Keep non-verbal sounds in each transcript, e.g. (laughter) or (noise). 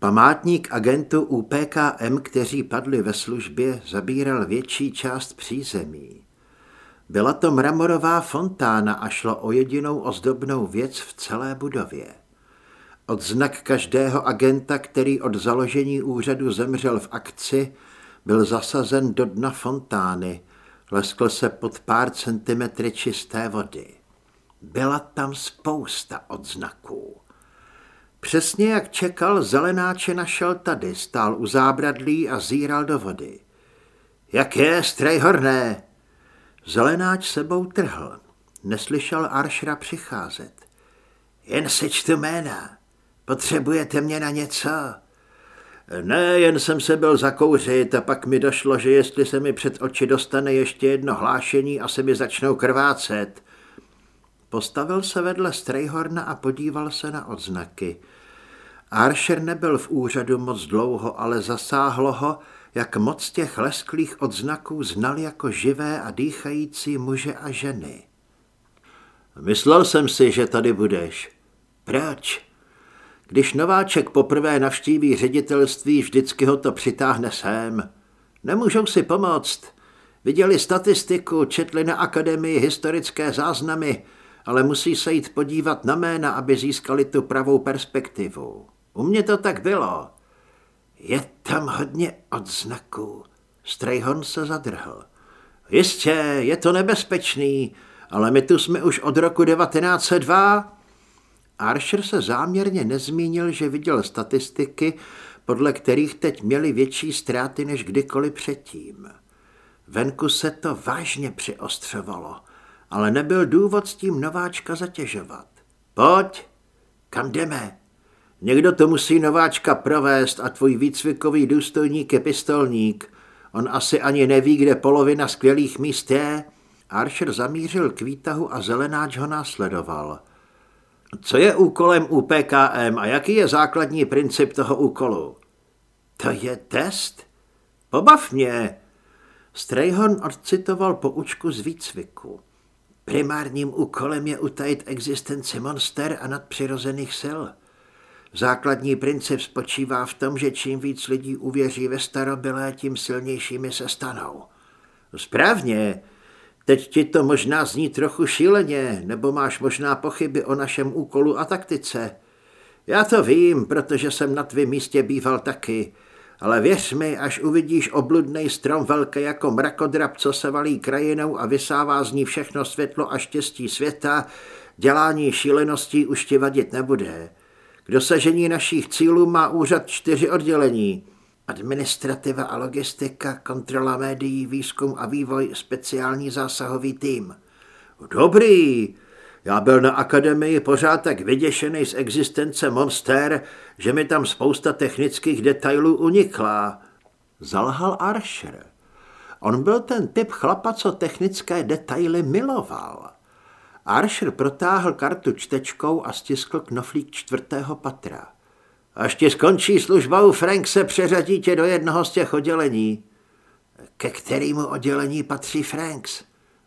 Památník agentů UPKM, kteří padli ve službě, zabíral větší část přízemí. Byla to mramorová fontána a šlo o jedinou ozdobnou věc v celé budově. Odznak každého agenta, který od založení úřadu zemřel v akci, byl zasazen do dna fontány, leskl se pod pár centimetry čisté vody. Byla tam spousta odznaků. Přesně jak čekal, zelenáče našel tady, stál u zábradlí a zíral do vody. Jak je, strejhorné? Zelenáč sebou trhl. Neslyšel Aršra přicházet. Jen sečtu jména. Potřebujete mě na něco? Ne, jen jsem se byl zakouřit a pak mi došlo, že jestli se mi před oči dostane ještě jedno hlášení, asi mi začnou krvácet. Postavil se vedle Strejhorna a podíval se na odznaky. Archer nebyl v úřadu moc dlouho, ale zasáhlo ho, jak moc těch lesklých odznaků znal jako živé a dýchající muže a ženy. Myslel jsem si, že tady budeš. Proč? Když nováček poprvé navštíví ředitelství, vždycky ho to přitáhne sem. Nemůžou si pomoct. Viděli statistiku, četli na akademii historické záznamy, ale musí se jít podívat na jména, aby získali tu pravou perspektivu. U mě to tak bylo. Je tam hodně odznaků. Strejhon se zadrhl. Jistě, je to nebezpečný, ale my tu jsme už od roku 1902. Archer se záměrně nezmínil, že viděl statistiky, podle kterých teď měli větší ztráty než kdykoliv předtím. Venku se to vážně přiostřovalo, ale nebyl důvod s tím nováčka zatěžovat. Pojď, kam jdeme? Někdo to musí nováčka provést a tvůj výcvikový důstojník je pistolník. On asi ani neví, kde polovina skvělých míst je. Archer zamířil k výtahu a zelenáč ho následoval. Co je úkolem UPKM a jaký je základní princip toho úkolu? To je test? Pobav mě. Strayhorn odcitoval poučku z výcviku. Primárním úkolem je utajit existenci monster a nadpřirozených sil. Základní princip spočívá v tom, že čím víc lidí uvěří ve starobylé, tím silnějšími se stanou. Správně, teď ti to možná zní trochu šíleně, nebo máš možná pochyby o našem úkolu a taktice. Já to vím, protože jsem na tvém místě býval taky, ale věř mi, až uvidíš obludný strom velký jako mrakodrap, co se valí krajinou a vysává z ní všechno světlo a štěstí světa, dělání šíleností už ti vadit nebude. K dosažení našich cílů má úřad čtyři oddělení. Administrativa a logistika, kontrola médií, výzkum a vývoj, speciální zásahový tým. Dobrý, já byl na akademii pořád tak vyděšený z existence monster, že mi tam spousta technických detailů unikla. Zalhal Archer. On byl ten typ chlapa, co technické detaily miloval. Archer protáhl kartu čtečkou a stiskl knoflík čtvrtého patra. Až ti skončí služba Frank se přeřadí tě do jednoho z těch oddělení. Ke kterému oddělení patří Franks?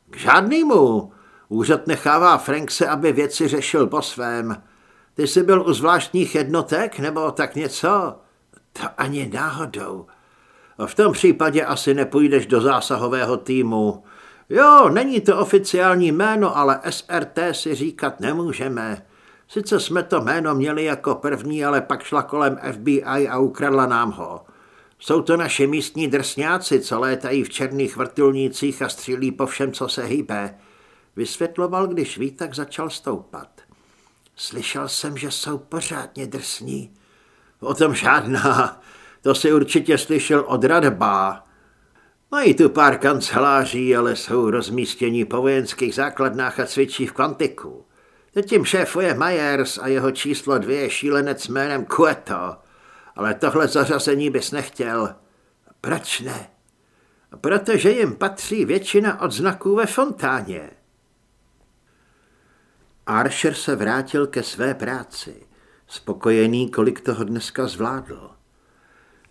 K žádnému. Úřad nechává Frankse, aby věci řešil po svém. Ty jsi byl u zvláštních jednotek nebo tak něco? To ani náhodou. V tom případě asi nepůjdeš do zásahového týmu. Jo, není to oficiální jméno, ale SRT si říkat nemůžeme. Sice jsme to jméno měli jako první, ale pak šla kolem FBI a ukradla nám ho. Jsou to naši místní drsňáci, co létají v černých vrtulnících a střílí po všem, co se hýbe. Vysvětloval, když Vítak začal stoupat. Slyšel jsem, že jsou pořádně drsní. O tom žádná. To si určitě slyšel od Radba. Mají tu pár kanceláří, ale jsou rozmístěni po vojenských základnách a cvičí v kvantiku. Teď jim šéfuje Myers a jeho číslo dvě je šílenec jménem Kueto. Ale tohle zařazení bys nechtěl. Proč ne? Protože jim patří většina odznaků ve fontáně. Archer se vrátil ke své práci. Spokojený, kolik toho dneska zvládl.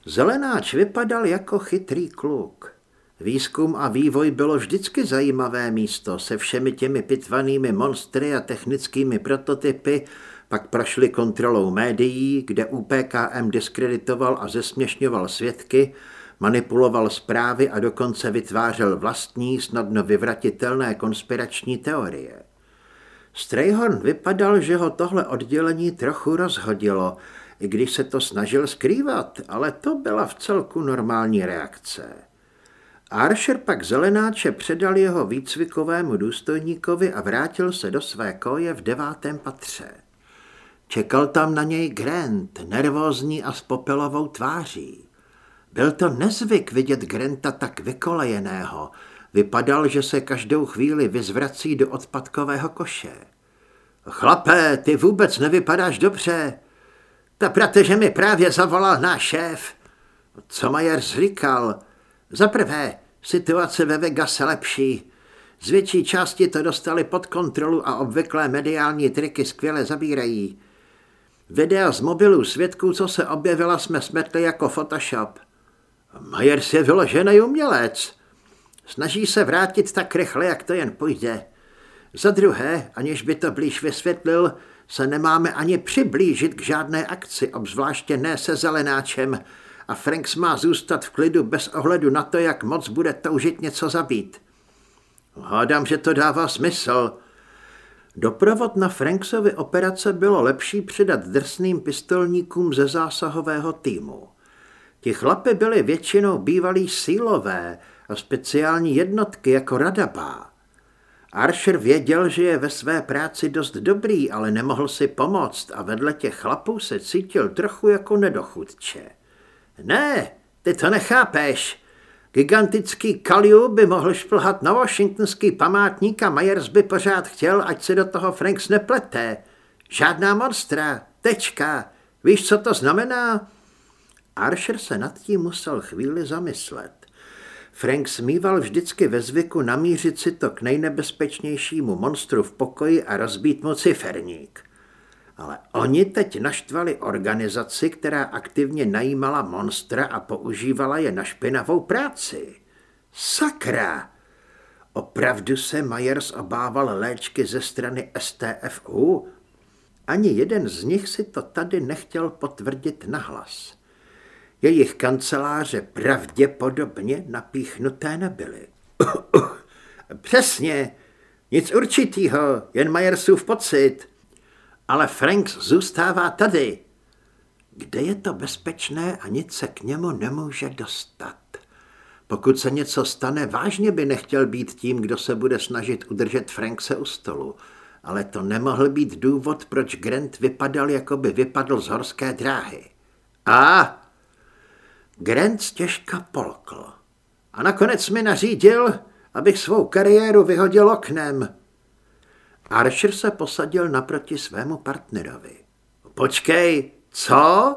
Zelenáč vypadal jako chytrý kluk. Výzkum a vývoj bylo vždycky zajímavé místo se všemi těmi pitvanými monstry a technickými prototypy, pak prošli kontrolou médií, kde UPKM diskreditoval a zesměšňoval svědky, manipuloval zprávy a dokonce vytvářel vlastní, snadno vyvratitelné konspirační teorie. Strayhorn vypadal, že ho tohle oddělení trochu rozhodilo, i když se to snažil skrývat, ale to byla v celku normální reakce. Archer pak zelenáče předal jeho výcvikovému důstojníkovi a vrátil se do své koje v devátém patře. Čekal tam na něj Grant, nervózní a s popelovou tváří. Byl to nezvyk vidět Granta tak vykolejeného. Vypadal, že se každou chvíli vyzvrací do odpadkového koše. Chlape, ty vůbec nevypadáš dobře. Ta protože mi právě zavolal náš šéf. Co Majers říkal? Za prvé, situace ve Vegas lepší. Z větší části to dostali pod kontrolu a obvyklé mediální triky skvěle zabírají. Videa z mobilů svědků, co se objevila, jsme smetli jako Photoshop. Majers je vyložený umělec. Snaží se vrátit tak rychle, jak to jen půjde. Za druhé, aniž by to blíž vysvětlil, se nemáme ani přiblížit k žádné akci, obzvláště ne se zelenáčem, a Franks má zůstat v klidu bez ohledu na to, jak moc bude toužit něco zabít. Hádám, že to dává smysl. Doprovod na Franksovy operace bylo lepší přidat drsným pistolníkům ze zásahového týmu. Ti chlapy byli většinou bývalí sílové a speciální jednotky jako Radabá. Archer věděl, že je ve své práci dost dobrý, ale nemohl si pomoct a vedle těch chlapů se cítil trochu jako nedochudče. Ne, ty to nechápeš. Gigantický Kaliu by mohl šplhat na washingtonský památník a Myers by pořád chtěl, ať se do toho Franks neplete. Žádná monstra, tečka. Víš, co to znamená? Archer se nad tím musel chvíli zamyslet. Frank smíval vždycky ve zvyku namířit si to k nejnebezpečnějšímu monstru v pokoji a rozbít mu ciferník. Ale oni teď naštvali organizaci, která aktivně najímala monstra a používala je na špinavou práci. Sakra! Opravdu se Myers obával léčky ze strany STFU? Ani jeden z nich si to tady nechtěl potvrdit nahlas. Jejich kanceláře pravděpodobně napíchnuté nebyly. (coughs) Přesně, nic určitýho, jen Majersův pocit. Ale Franks zůstává tady. Kde je to bezpečné a nic se k němu nemůže dostat. Pokud se něco stane, vážně by nechtěl být tím, kdo se bude snažit udržet Frankse u stolu. Ale to nemohl být důvod, proč Grant vypadal, jako by vypadl z horské dráhy. A Grant těžka polkl. A nakonec mi nařídil, abych svou kariéru vyhodil oknem. Archer se posadil naproti svému partnerovi. Počkej, co?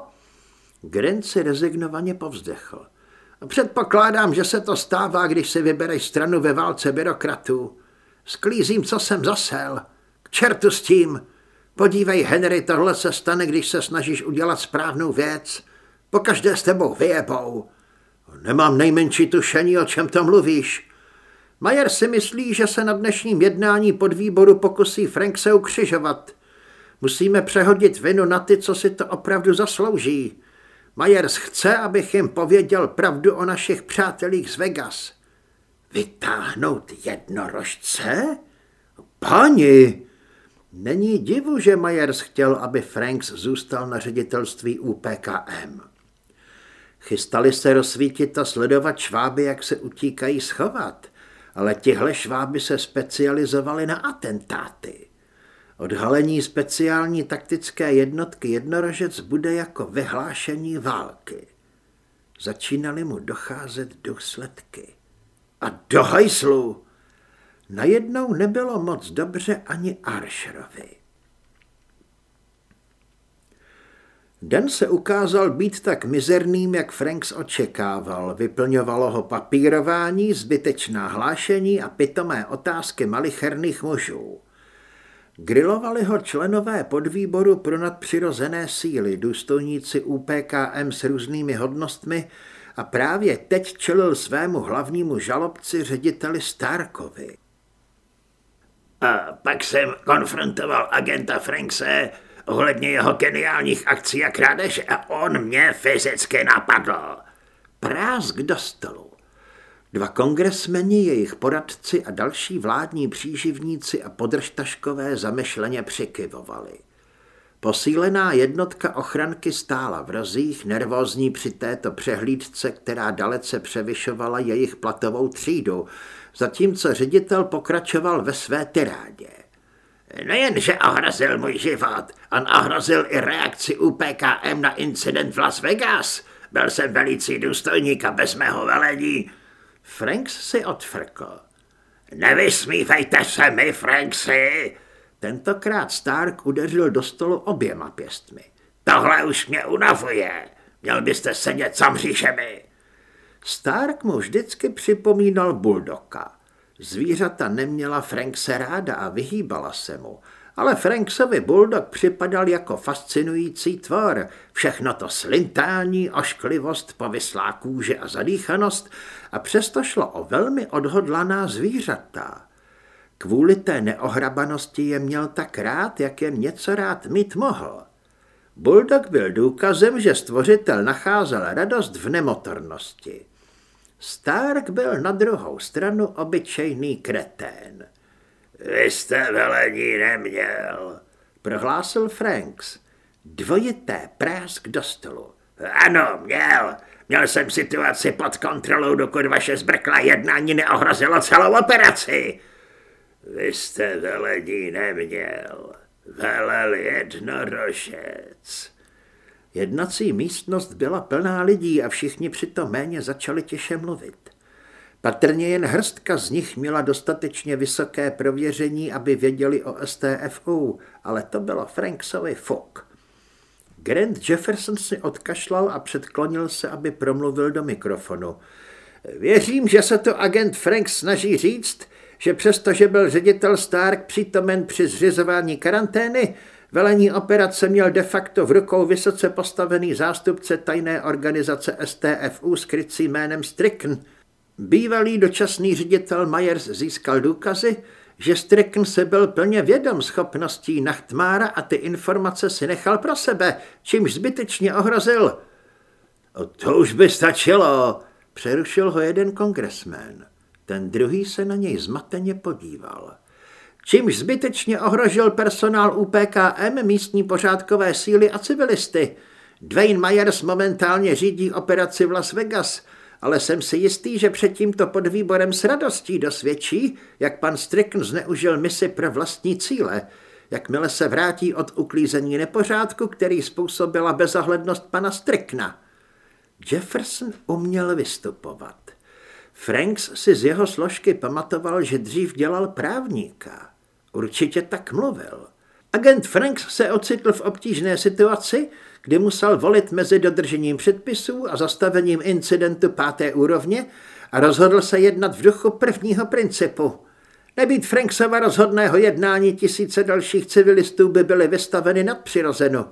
Grant si rezignovaně povzdechl. Předpokládám, že se to stává, když si vybereš stranu ve válce byrokratů. Sklízím, co jsem zasel. K čertu s tím. Podívej, Henry, tohle se stane, když se snažíš udělat správnou věc. Pokaždé s tebou vyjebou. Nemám nejmenší tušení, o čem to mluvíš. Majer si myslí, že se na dnešním jednání podvýboru pokusí Frank se ukřižovat. Musíme přehodit vinu na ty, co si to opravdu zaslouží. Majers chce, abych jim pověděl pravdu o našich přátelích z Vegas. Vytáhnout jednorožce? Pani! Není divu, že Majers chtěl, aby Franks zůstal na ředitelství UPKM. Chystali se rozsvítit a sledovat šváby, jak se utíkají schovat, ale tihle šváby se specializovali na atentáty. Odhalení speciální taktické jednotky jednorožec bude jako vyhlášení války. Začínaly mu docházet důsledky. A do hajslu! Najednou nebylo moc dobře ani Archerovi. Den se ukázal být tak mizerným, jak Franks očekával. Vyplňovalo ho papírování, zbytečná hlášení a pitomé otázky malicherných mužů. Grilovali ho členové podvýboru pro nadpřirozené síly, důstojníci UPKM s různými hodnostmi a právě teď čelil svému hlavnímu žalobci řediteli Starkovi. A pak jsem konfrontoval agenta Frankse ohledně jeho geniálních akcí a krádeže a on mě fyzicky napadl. Prásk do stolu. Dva kongresmeni, jejich poradci a další vládní příživníci a podržtaškové zamešleně přikyvovali. Posílená jednotka ochranky stála v rozích, nervózní při této přehlídce, která dalece převyšovala jejich platovou třídu, zatímco ředitel pokračoval ve své tyrádě. Nejenže ohrozil můj život, on ohrozil i reakci UPKM na incident v Las Vegas. Byl jsem velicí důstojník a bez mého velení. Franks si odfrkl. Nevysmívejte se mi, Franksy, Tentokrát Stark udeřil do stolu oběma pěstmi. Tohle už mě unavuje. Měl byste sedět za mřížemi. Stark mu vždycky připomínal buldoka. Zvířata neměla Frankse ráda a vyhýbala se mu, ale Franksovi bulldog připadal jako fascinující tvor. Všechno to slintání, ošklivost, povyslá kůže a zadýchanost a přesto šlo o velmi odhodlaná zvířata. Kvůli té neohrabanosti je měl tak rád, jak jen něco rád mít mohl. Bulldog byl důkazem, že stvořitel nacházel radost v nemotornosti. Stark byl na druhou stranu obyčejný kretén. Vy jste velení neměl, prohlásil Franks. Dvojité prásk do stolu. Ano, měl. Měl jsem situaci pod kontrolou, dokud vaše zbrklá jednání neohrozilo celou operaci. Vy jste velení neměl, velel jednorožec. Jednací místnost byla plná lidí a všichni přitom méně začali těše mluvit. Patrně jen hrstka z nich měla dostatečně vysoké prověření, aby věděli o STFU, ale to bylo Franksovi fok. Grant Jefferson si odkašlal a předklonil se, aby promluvil do mikrofonu. Věřím, že se to agent Frank snaží říct, že přestože byl ředitel Stark přítomen při zřizování karantény, velení operace měl de facto v rukou vysoce postavený zástupce tajné organizace STFU s krycí jménem Strickn. Bývalý dočasný ředitel Myers získal důkazy, že Strickn se byl plně vědom schopností Nachtmára a ty informace si nechal pro sebe, čímž zbytečně ohrozil. To už by stačilo, přerušil ho jeden kongresmen. Ten druhý se na něj zmateně podíval. Čímž zbytečně ohrožil personál UPKM, místní pořádkové síly a civilisty. Dwayne Myers momentálně řídí operaci v Las Vegas, ale jsem si jistý, že před tímto podvýborem s radostí dosvědčí, jak pan Strickn zneužil misi pro vlastní cíle, jakmile se vrátí od uklízení nepořádku, který způsobila bezahlednost pana Strickna. Jefferson uměl vystupovat. Franks si z jeho složky pamatoval, že dřív dělal právníka. Určitě tak mluvil. Agent Franks se ocitl v obtížné situaci, kdy musel volit mezi dodržením předpisů a zastavením incidentu páté úrovně a rozhodl se jednat v duchu prvního principu. Nebýt Franksova rozhodného jednání tisíce dalších civilistů by byly vystaveny nadpřirozenu.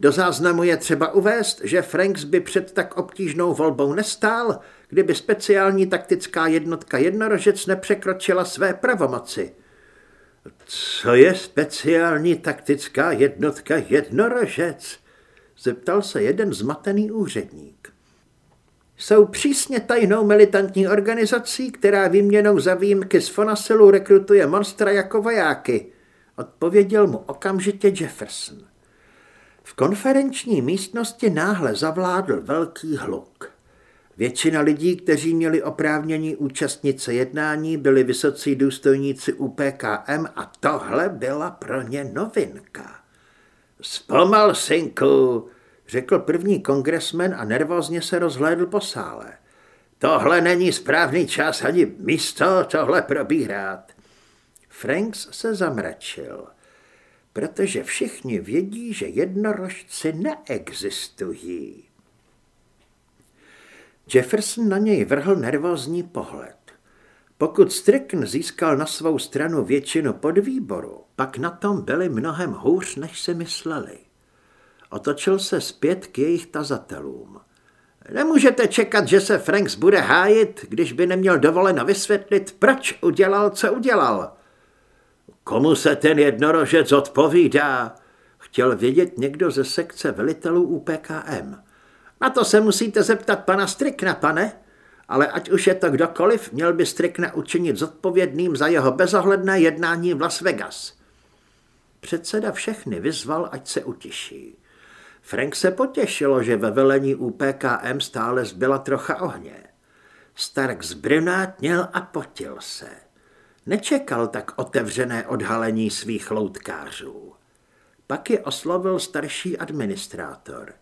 Do záznamu je třeba uvést, že Franks by před tak obtížnou volbou nestál, kdyby speciální taktická jednotka jednorožec nepřekročila své pravomoci. Co je speciální taktická jednotka jednorožec? Zeptal se jeden zmatený úředník. Jsou přísně tajnou militantní organizací, která výměnou za výjimky z Fonasilu rekrutuje monstra jako vojáky, odpověděl mu okamžitě Jefferson. V konferenční místnosti náhle zavládl velký hluk. Většina lidí, kteří měli oprávnění účastnit se jednání, byli vysocí důstojníci UPKM a tohle byla pro ně novinka. Zpomal, synku, řekl první kongresmen a nervózně se rozhlédl po sále. Tohle není správný čas ani místo tohle probírat. Franks se zamračil, protože všichni vědí, že jednorožci neexistují. Jefferson na něj vrhl nervózní pohled. Pokud Strickn získal na svou stranu většinu podvýboru, pak na tom byli mnohem hůř, než si mysleli. Otočil se zpět k jejich tazatelům. Nemůžete čekat, že se Franks bude hájit, když by neměl dovoleno vysvětlit, proč udělal, co udělal. Komu se ten jednorožec odpovídá? Chtěl vědět někdo ze sekce velitelů UPKM. Na to se musíte zeptat pana Strikna, pane. Ale ať už je to kdokoliv, měl by Strikna učinit zodpovědným za jeho bezohledné jednání v Las Vegas. Předseda všechny vyzval, ať se utiší. Frank se potěšilo, že ve velení UPKM stále zbyla trocha ohně. Stark zbrynátněl a potil se. Nečekal tak otevřené odhalení svých loutkářů. Pak je oslovil starší administrátor.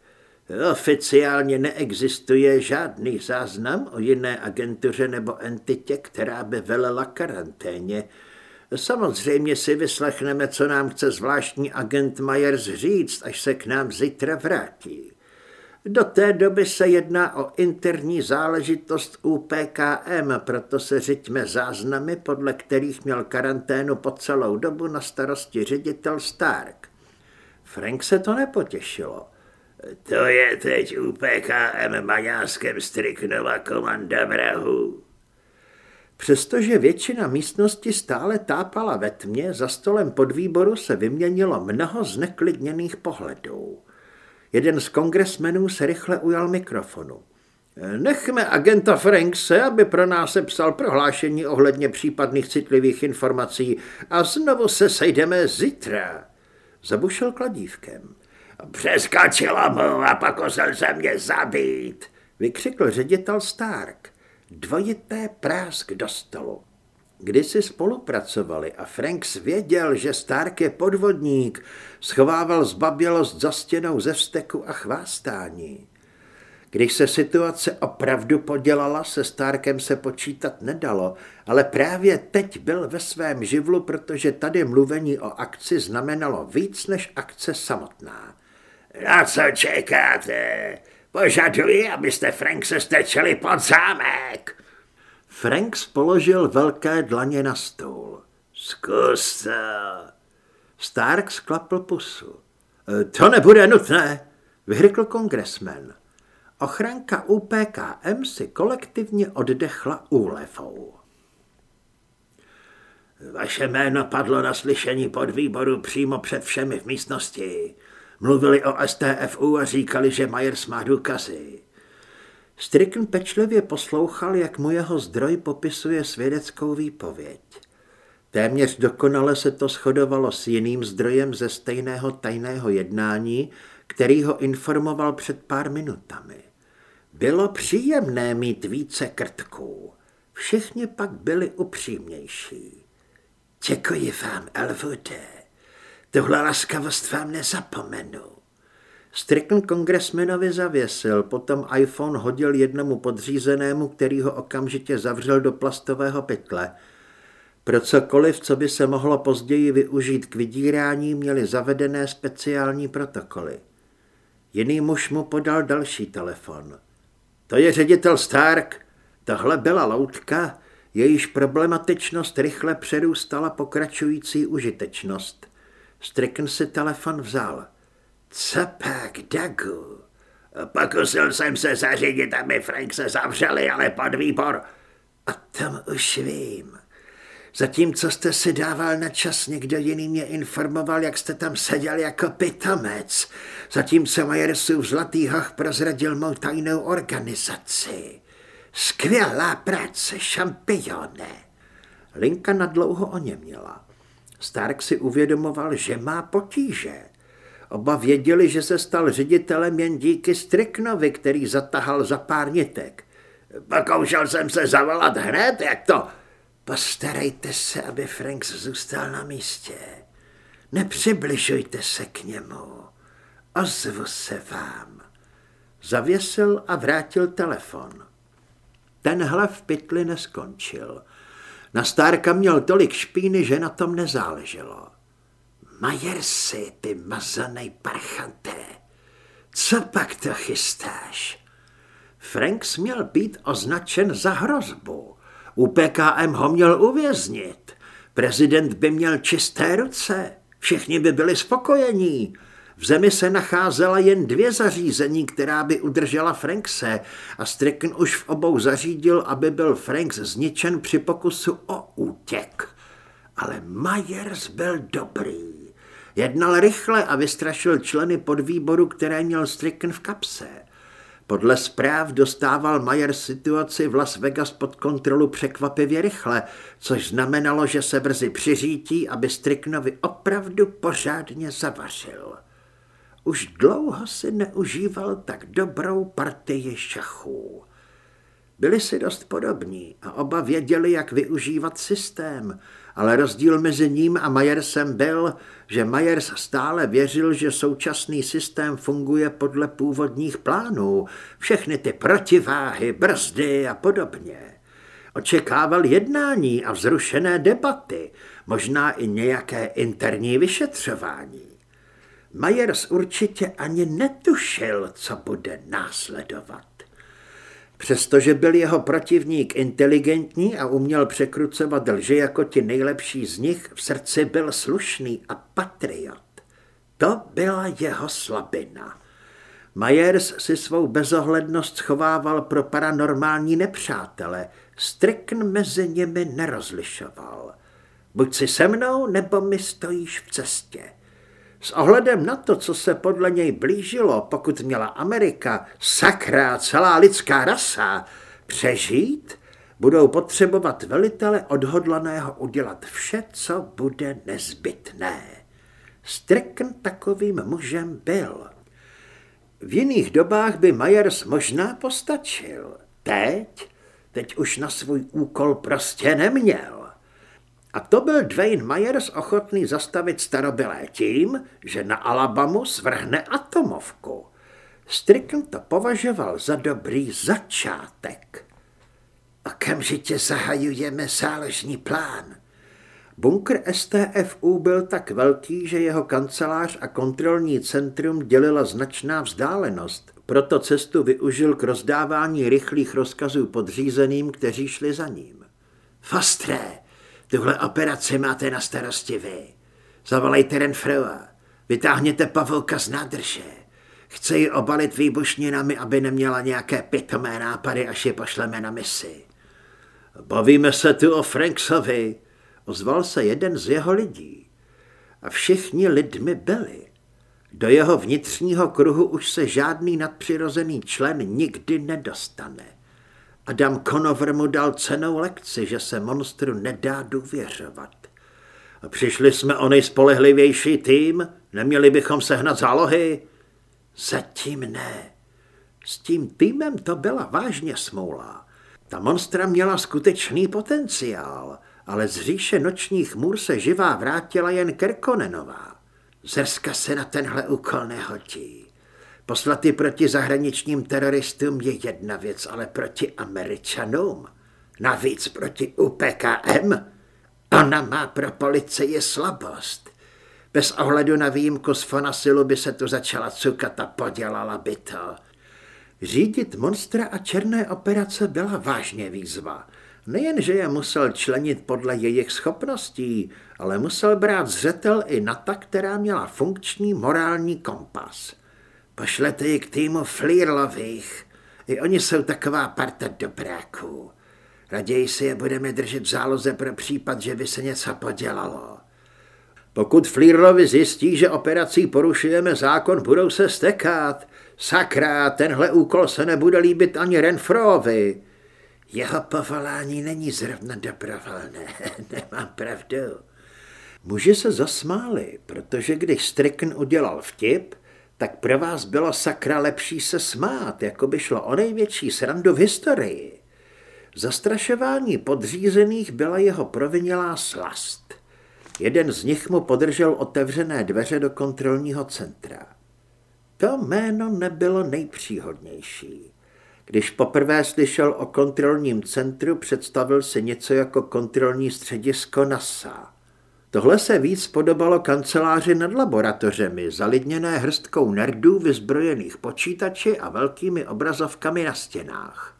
Oficiálně neexistuje žádný záznam o jiné agentuře nebo entitě, která by velela karanténě. Samozřejmě si vyslechneme, co nám chce zvláštní agent Myers říct, až se k nám zítra vrátí. Do té doby se jedná o interní záležitost UPKM, proto se řiďme záznamy, podle kterých měl karanténu po celou dobu na starosti ředitel Stark. Frank se to nepotěšilo. To je teď UPKM Maňáskem Striknova komanda vrahu. Přestože většina místnosti stále tápala ve tmě, za stolem podvýboru se vyměnilo mnoho zneklidněných pohledů. Jeden z kongresmenů se rychle ujal mikrofonu. Nechme agenta Frankse, aby pro nás psal prohlášení ohledně případných citlivých informací a znovu se sejdeme zítra. Zabušil kladívkem. Přeskačila mu a pokusil se mě zabít, vykřikl ředitel Stark. Dvojité prásk stolu. Kdysi spolupracovali a Franks věděl, že Stark je podvodník, schovával zbabělost za stěnou ze vzteku a chvástání. Když se situace opravdu podělala, se Starkem se počítat nedalo, ale právě teď byl ve svém živlu, protože tady mluvení o akci znamenalo víc než akce samotná. Na co čekáte? Požaduji, abyste Frank se stečeli pod zámek. Franks položil velké dlaně na stůl. Zkus to. Stark sklapl pusu. E, to nebude nutné, vyhrykl kongresmen. Ochranka UPKM si kolektivně oddechla úlevou. Vaše jméno padlo na slyšení podvýboru přímo před všemi v místnosti. Mluvili o STFU a říkali, že Myers má důkazy. Strickn pečlivě poslouchal, jak mu jeho zdroj popisuje svědeckou výpověď. Téměř dokonale se to shodovalo s jiným zdrojem ze stejného tajného jednání, který ho informoval před pár minutami. Bylo příjemné mít více krtků. Všichni pak byli upřímnější. Děkuji vám, Elvude. Tohle laskavost vám nezapomenu. Strickn kongresmenovi zavěsil, potom iPhone hodil jednomu podřízenému, který ho okamžitě zavřel do plastového pytle. Pro cokoliv, co by se mohlo později využít k vydírání, měli zavedené speciální protokoly. Jiný muž mu podal další telefon. To je ředitel Stark. Tohle byla loutka, jejíž problematičnost rychle přerůstala pokračující užitečnost. Strickn si telefon vzal. Co pak, Dagu? Pokusil jsem se zařídit, aby Frank se zavřeli, ale pod výbor. A tam už vím. Zatímco jste si dával na čas, někdo jiný mě informoval, jak jste tam seděl jako pitomec. Zatímco Majersův zlatý hoch prozradil mou tajnou organizaci. Skvělá práce, šampione. Linka nadlouho oněměla. Stark si uvědomoval, že má potíže. Oba věděli, že se stal ředitelem jen díky Striknovi, který zatahal za pár nitek. Pokoušel jsem se zavolat hned, jak to... Postarejte se, aby Franks zůstal na místě. Nepřibližujte se k němu. Ozvu se vám. Zavěsil a vrátil telefon. Tenhle v pytli neskončil. Na Stárka měl tolik špíny, že na tom nezáleželo. Majersi, ty mazanej parchanté, co pak to chystáš? Franks měl být označen za hrozbu. U PKM ho měl uvěznit. Prezident by měl čisté ruce. Všichni by byli spokojení. V zemi se nacházela jen dvě zařízení, která by udržela Frankse a Strickn už v obou zařídil, aby byl Franks zničen při pokusu o útěk. Ale Myers byl dobrý. Jednal rychle a vystrašil členy podvýboru, které měl Stricken v kapse. Podle zpráv dostával Mayer situaci v Las Vegas pod kontrolu překvapivě rychle, což znamenalo, že se brzy přiřítí, aby Stricknovi opravdu pořádně zavařil. Už dlouho si neužíval tak dobrou partii šachů. Byli si dost podobní a oba věděli, jak využívat systém, ale rozdíl mezi ním a Majersem byl, že Majers stále věřil, že současný systém funguje podle původních plánů, všechny ty protiváhy, brzdy a podobně. Očekával jednání a vzrušené debaty, možná i nějaké interní vyšetřování. Majers určitě ani netušil, co bude následovat. Přestože byl jeho protivník inteligentní a uměl překrucovat lži jako ti nejlepší z nich, v srdci byl slušný a patriot. To byla jeho slabina. Myers si svou bezohlednost schovával pro paranormální nepřátele, Strickn mezi nimi nerozlišoval. Buď si se mnou, nebo mi stojíš v cestě. S ohledem na to, co se podle něj blížilo, pokud měla Amerika, sakra, celá lidská rasa, přežít, budou potřebovat velitele odhodlaného udělat vše, co bude nezbytné. Strickn takovým mužem byl. V jiných dobách by Myers možná postačil. Teď, teď už na svůj úkol prostě neměl. A to byl Dwayne Myers ochotný zastavit starobylé tím, že na Alabamu svrhne atomovku. Strickl to považoval za dobrý začátek. Okamžitě zahajujeme záložní plán. Bunkr STFU byl tak velký, že jeho kancelář a kontrolní centrum dělila značná vzdálenost, proto cestu využil k rozdávání rychlých rozkazů podřízeným, kteří šli za ním. Fastré, Tuhle operaci máte na starosti vy. Zavolejte Renfreua. Vytáhněte Pavelka z nádrže. Chce ji obalit výbušninami, aby neměla nějaké pitomé nápady, až je pošleme na misi. Bavíme se tu o Franksovi, ozval se jeden z jeho lidí. A všichni lidmi byli. Do jeho vnitřního kruhu už se žádný nadpřirozený člen nikdy nedostane. Adam Conover mu dal cenou lekci, že se monstru nedá důvěřovat. Přišli jsme o nejspolehlivější tým, neměli bychom sehnat zálohy? Zatím ne. S tím týmem to byla vážně smůla. Ta monstra měla skutečný potenciál, ale z říše nočních můr se živá vrátila jen Kerkonenová. Zerska se na tenhle úkol nehodí. Poslat ji proti zahraničním teroristům je jedna věc, ale proti Američanům, navíc proti UPKM, ona má pro policii slabost. Bez ohledu na výjimku z Fonasilu by se tu začala cukat a podělala by to. Řídit monstra a černé operace byla vážně výzva. Nejen, že je musel členit podle jejich schopností, ale musel brát zřetel i na ta, která měla funkční morální kompas. Pošlete ji k týmu Flírlových. I oni jsou taková parta dobráků. Raději si je budeme držet v záloze pro případ, že by se něco podělalo. Pokud Flírlovi zjistí, že operací porušujeme zákon, budou se stekat. Sakra, tenhle úkol se nebude líbit ani Renfrovi. Jeho povolání není zrovna dobrovolné, (laughs) nemám pravdu. Muži se zasmáli, protože když Strickn udělal vtip, tak pro vás bylo sakra lepší se smát, jako by šlo o největší srandu v historii. Zastrašování podřízených byla jeho provinělá slast. Jeden z nich mu podržel otevřené dveře do kontrolního centra. To jméno nebylo nejpříhodnější. Když poprvé slyšel o kontrolním centru, představil si něco jako kontrolní středisko NASA. Tohle se víc podobalo kanceláři nad laboratořemi, zalidněné hrstkou nerdů vyzbrojených počítači a velkými obrazovkami na stěnách.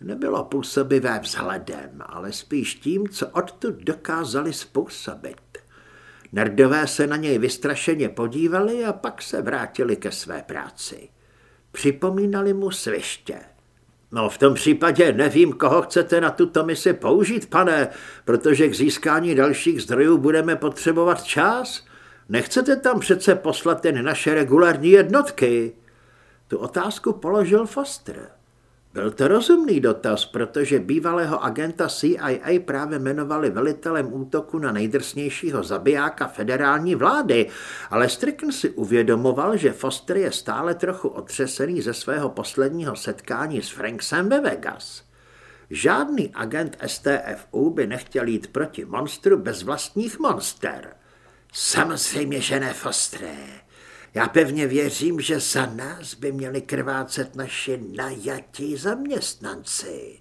Nebylo působivé vzhledem, ale spíš tím, co odtud dokázali způsobit. Nerdové se na něj vystrašeně podívali a pak se vrátili ke své práci. Připomínali mu sviště. No v tom případě nevím, koho chcete na tuto misi použít, pane, protože k získání dalších zdrojů budeme potřebovat čas. Nechcete tam přece poslat jen naše regulární jednotky? Tu otázku položil Foster. Byl to rozumný dotaz, protože bývalého agenta CIA právě jmenovali velitelem útoku na nejdrsnějšího zabijáka federální vlády, ale Strickn si uvědomoval, že Foster je stále trochu otřesený ze svého posledního setkání s Franksem ve Vegas. Žádný agent STFU by nechtěl jít proti monstru bez vlastních monster. Samozřejmě, že ne, Fostré. Já pevně věřím, že za nás by měli krvácet naši najatí zaměstnanci.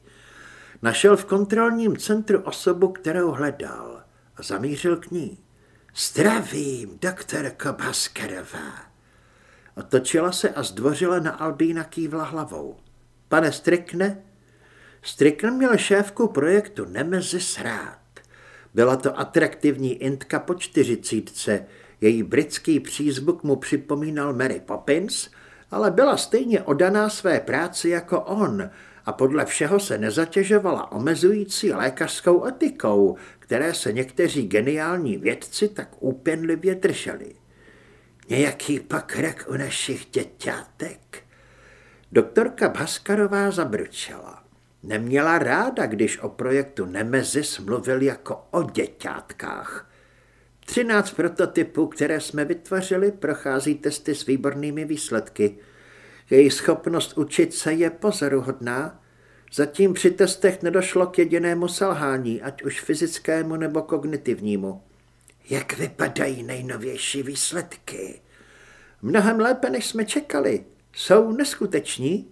Našel v kontrolním centru osobu, kterou hledal a zamířil k ní. Zdravím, doktorko Baskerová. Otočila se a zdvořila na Albína kývla hlavou. Pane Strikne? Strikne měl šéfku projektu Nemezis rád. Byla to atraktivní intka po čtyřicítce, její britský přízvuk mu připomínal Mary Poppins, ale byla stejně odaná své práci jako on a podle všeho se nezatěžovala omezující lékařskou etikou, které se někteří geniální vědci tak úpěnlivě drželi. Nějaký pokrok u našich děťátek? Doktorka Baskarová zabručela. Neměla ráda, když o projektu Nemezis mluvil jako o děťátkách – Třináct prototypů, které jsme vytvořili, prochází testy s výbornými výsledky. Jejich schopnost učit se je pozoruhodná. Zatím při testech nedošlo k jedinému selhání, ať už fyzickému nebo kognitivnímu. Jak vypadají nejnovější výsledky? Mnohem lépe, než jsme čekali. Jsou neskuteční.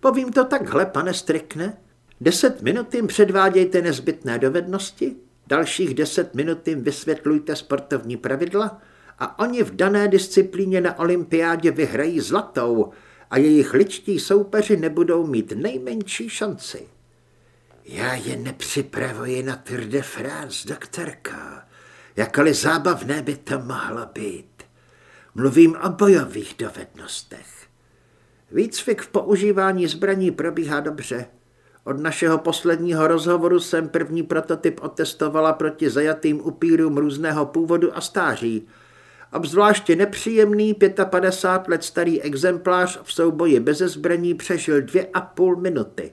Povím to takhle, pane Strikne. Deset minut jim předvádějte nezbytné dovednosti, Dalších deset minut jim vysvětlujte sportovní pravidla a oni v dané disciplíně na olympiádě vyhrají zlatou a jejich ličtí soupeři nebudou mít nejmenší šanci. Já je nepřipravuji na Tour de France, doktorka. Jakoli zábavné by to mohlo být. Mluvím o bojových dovednostech. Výcvik v používání zbraní probíhá dobře. Od našeho posledního rozhovoru jsem první prototyp otestovala proti zajatým upírům různého původu a stáří. Obzvláště nepříjemný 55 let starý exemplář v souboji bez zbraní přežil dvě a půl minuty.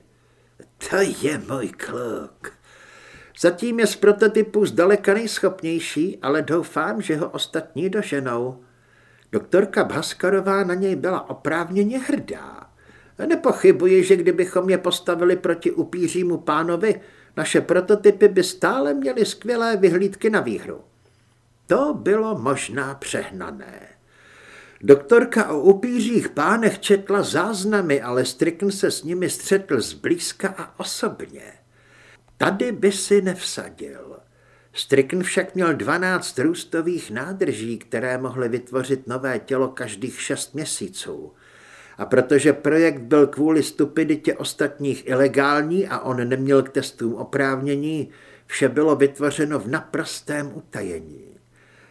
To je můj kluk. Zatím je z prototypu zdaleka nejschopnější, ale doufám, že ho ostatní doženou. Doktorka Bhaskarová na něj byla oprávněně hrdá. Nepochybuji, že kdybychom je postavili proti upířímu pánovi, naše prototypy by stále měly skvělé vyhlídky na výhru. To bylo možná přehnané. Doktorka o upířích pánech četla záznamy, ale Strickn se s nimi střetl zblízka a osobně. Tady by si nevsadil. Strickn však měl 12 růstových nádrží, které mohly vytvořit nové tělo každých šest měsíců. A protože projekt byl kvůli stupiditě ostatních ilegální a on neměl k testům oprávnění, vše bylo vytvořeno v naprostém utajení.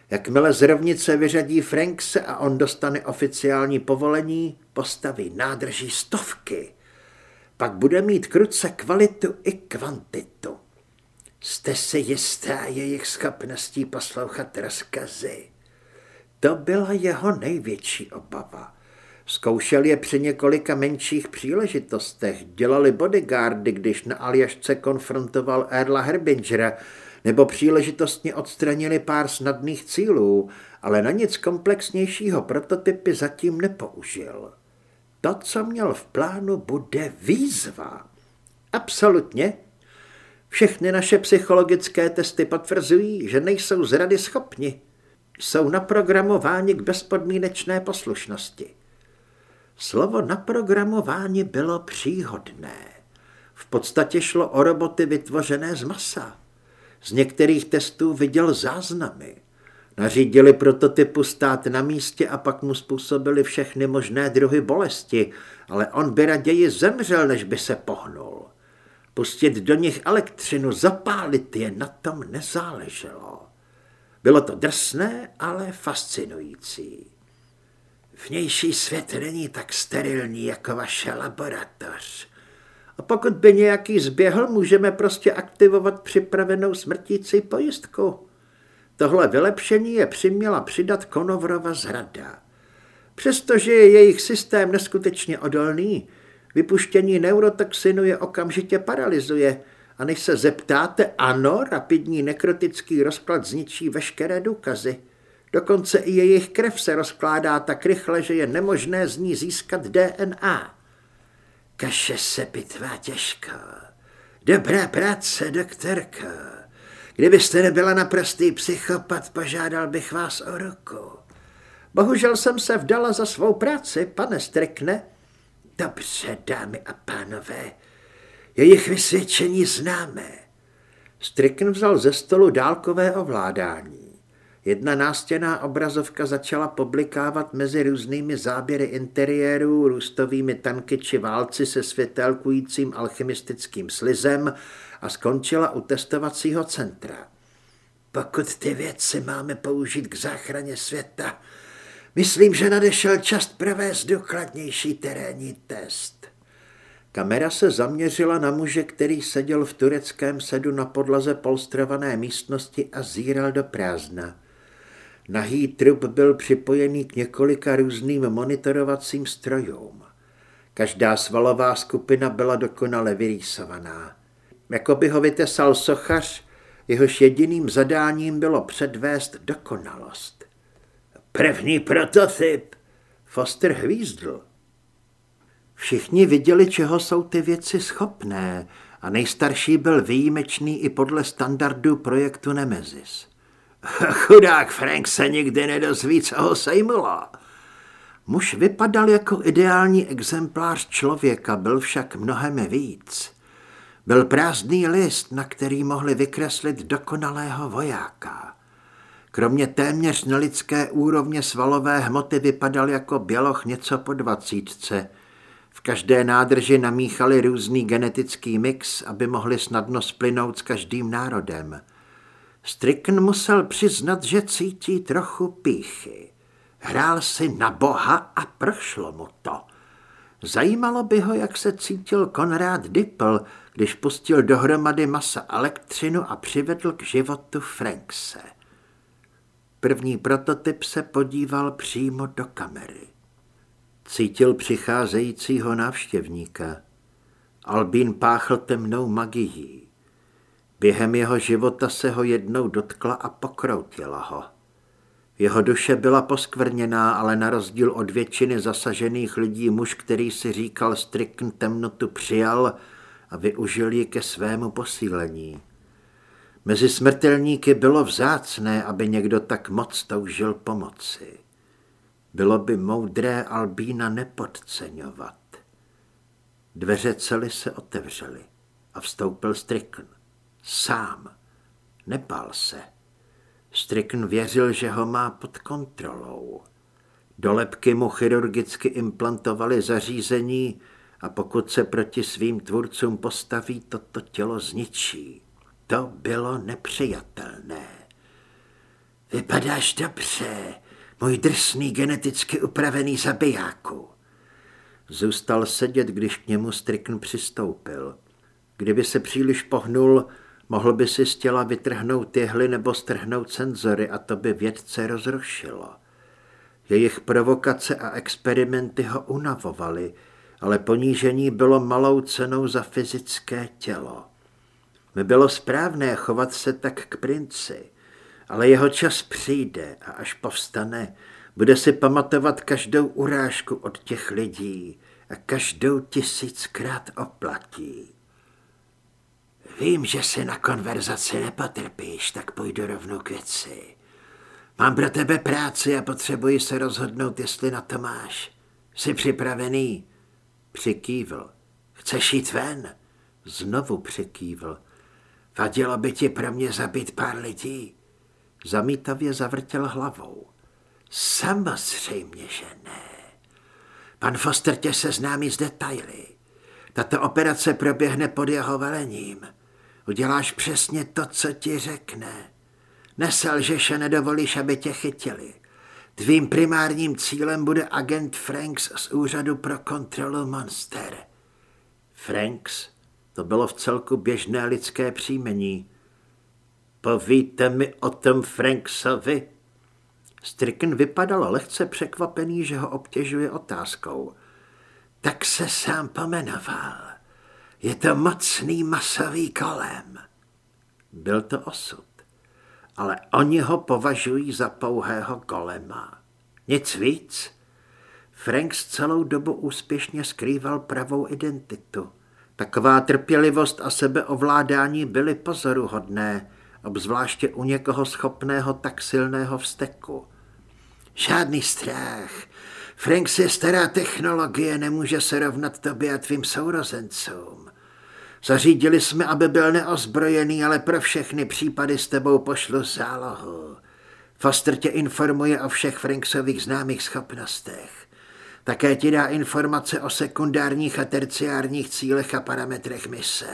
Jakmile z rovnice vyřadí Frankse a on dostane oficiální povolení, postaví nádrží stovky. Pak bude mít kruce kvalitu i kvantitu. Jste si jistá jejich schopností poslouchat rozkazy? To byla jeho největší obava. Zkoušel je při několika menších příležitostech, dělali bodyguardy, když na Aljašce konfrontoval Erla Herbingera, nebo příležitostně odstranili pár snadných cílů, ale na nic komplexnějšího prototypy zatím nepoužil. To, co měl v plánu, bude výzva. Absolutně. Všechny naše psychologické testy potvrzují, že nejsou zrady schopni. Jsou naprogramováni k bezpodmínečné poslušnosti. Slovo naprogramování bylo příhodné. V podstatě šlo o roboty vytvořené z masa. Z některých testů viděl záznamy. Nařídili prototypu stát na místě a pak mu způsobili všechny možné druhy bolesti, ale on by raději zemřel, než by se pohnul. Pustit do nich elektřinu, zapálit je, na tom nezáleželo. Bylo to drsné, ale fascinující. Vnější svět není tak sterilní jako vaše laboratoř. A pokud by nějaký zběhl, můžeme prostě aktivovat připravenou smrtící pojistku. Tohle vylepšení je přiměla přidat Konovrova zrada. Přestože je jejich systém neskutečně odolný, vypuštění neurotoxinu je okamžitě paralyzuje a než se zeptáte, ano, rapidní nekrotický rozklad zničí veškeré důkazy. Dokonce i jejich krev se rozkládá tak rychle, že je nemožné z ní získat DNA. Kaše se pitvá těžká. Dobrá práce, doktorka. Kdybyste nebyla naprostý psychopat, požádal bych vás o ruku. Bohužel jsem se vdala za svou práci, pane Strikne. Dobře, dámy a pánové, jejich vysvědčení známe. Strickn vzal ze stolu dálkové ovládání. Jedna nástěná obrazovka začala publikávat mezi různými záběry interiérů, růstovými tanky či válci se světelkujícím alchemistickým slizem a skončila u testovacího centra. Pokud ty věci máme použít k záchraně světa, myslím, že nadešel čas provést důkladnější terénní test. Kamera se zaměřila na muže, který seděl v tureckém sedu na podlaze polstrované místnosti a zíral do prázdna. Nahý trup byl připojený k několika různým monitorovacím strojům. Každá svalová skupina byla dokonale vyrýsovaná. Jako by ho vytesal sochař, jehož jediným zadáním bylo předvést dokonalost. První prototyp! Foster hvízdl. Všichni viděli, čeho jsou ty věci schopné a nejstarší byl výjimečný i podle standardů projektu Nemesis. Chudák Frank se nikdy nedozví, co ho sejmulo. Muž vypadal jako ideální exemplář člověka, byl však mnohem víc. Byl prázdný list, na který mohli vykreslit dokonalého vojáka. Kromě téměř nelidské úrovně svalové hmoty vypadal jako běloch něco po dvacítce. V každé nádrži namíchali různý genetický mix, aby mohli snadno splynout s každým národem. Strickn musel přiznat, že cítí trochu píchy. Hrál si na boha a pršlo mu to. Zajímalo by ho, jak se cítil Konrád Dippel, když pustil dohromady masa elektřinu a přivedl k životu Frankse. První prototyp se podíval přímo do kamery. Cítil přicházejícího návštěvníka. Albín páchl temnou magií. Během jeho života se ho jednou dotkla a pokroutila ho. Jeho duše byla poskvrněná, ale na rozdíl od většiny zasažených lidí muž, který si říkal striktn temnotu přijal a využil ji ke svému posílení. Mezi smrtelníky bylo vzácné, aby někdo tak moc toužil pomoci. Bylo by moudré Albína nepodceňovat. Dveře cely se otevřely a vstoupil Strikn. Sám. Nepal se. Strikn věřil, že ho má pod kontrolou. Do lepky mu chirurgicky implantovali zařízení a pokud se proti svým tvůrcům postaví, toto tělo zničí. To bylo nepřijatelné. Vypadáš dobře, můj drsný geneticky upravený zabijáku. Zůstal sedět, když k němu Strikn přistoupil. Kdyby se příliš pohnul, Mohl by si z těla vytrhnout jehly nebo strhnout senzory a to by vědce rozrušilo. Jejich provokace a experimenty ho unavovaly, ale ponížení bylo malou cenou za fyzické tělo. Bylo správné chovat se tak k princi, ale jeho čas přijde a až povstane, bude si pamatovat každou urážku od těch lidí a každou tisíckrát oplatí. Vím, že si na konverzaci nepotrpíš, tak půjdu rovnou k věci. Mám pro tebe práci a potřebuji se rozhodnout, jestli na to máš. Jsi připravený? Přikývl. Chceš jít ven? Znovu přikývl. Vadilo by ti pro mě zabít pár lidí? Zamítavě zavrtěl hlavou. Samozřejmě, že ne. Pan Foster tě seznámí s detaily. Tato operace proběhne pod jeho velením. Uděláš přesně to, co ti řekne. Neselžeš a nedovolíš, aby tě chytili. Tvým primárním cílem bude agent Franks z Úřadu pro kontrolu monster. Franks, to bylo v celku běžné lidské příjmení. povíte mi o tom Franksovi? Stricken vypadal lehce překvapený, že ho obtěžuje otázkou. Tak se sám pomenoval. Je to mocný masový kolem. Byl to osud, ale oni ho považují za pouhého kolema. Nic víc. Franks celou dobu úspěšně skrýval pravou identitu. Taková trpělivost a sebeovládání byly pozoruhodné, obzvláště u někoho schopného tak silného vzteku. Žádný strach. Franks je stará technologie, nemůže se rovnat tobě a tvým sourozencům. Zařídili jsme, aby byl neozbrojený, ale pro všechny případy s tebou pošlu zálohu. Foster tě informuje o všech Franksových známých schopnostech. Také ti dá informace o sekundárních a terciárních cílech a parametrech mise.